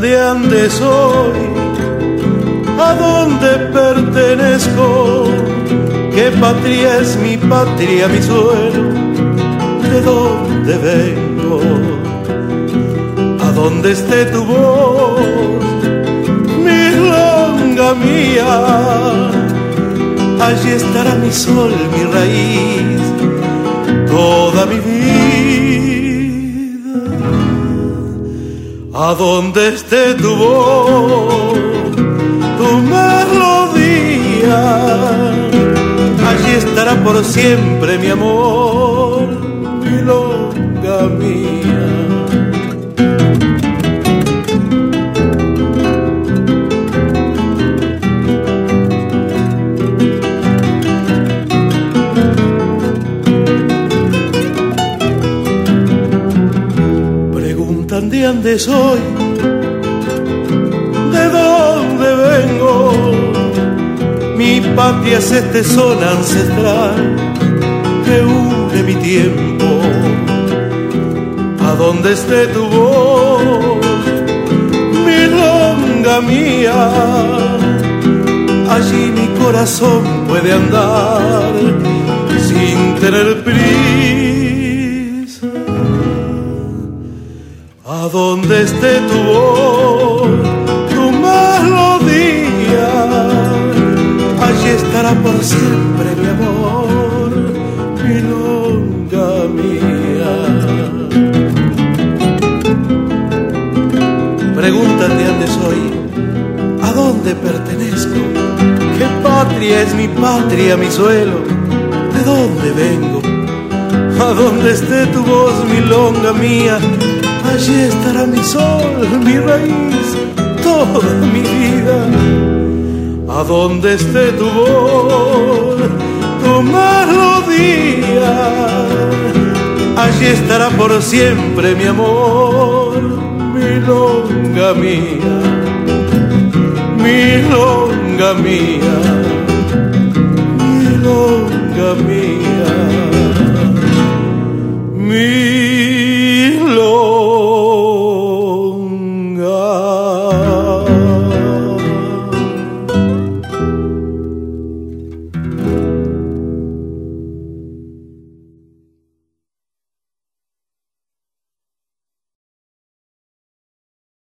dónde soy, a dónde pertenezco, qué patria es mi patria, mi suelo, de dónde vengo, a dónde esté tu voz, mi longa mía, allí estará mi sol, mi raíz, toda mi vida a donde esté tu voz, tu melodía, allí estará por siempre mi amor, mi longa mía. De dónde soy, de dónde vengo. Mi patria es este sol ancestral que une mi tiempo. A donde esté tu voz, mi longa mía, allí mi corazón puede andar sin tener prisa. A donde esté tu voz, tu melodía, allí estará por siempre mi amor, mi longa mía. Pregúntate dónde soy, a dónde pertenezco, qué patria es mi patria, mi suelo, de dónde vengo, a dónde esté tu voz, mi longa mía allí estará mi sol, mi raíz, toda mi vida. A donde esté tu voz, tu melodía, allí estará por siempre mi amor, mi longa mía, mi longa mía, mi longa mía,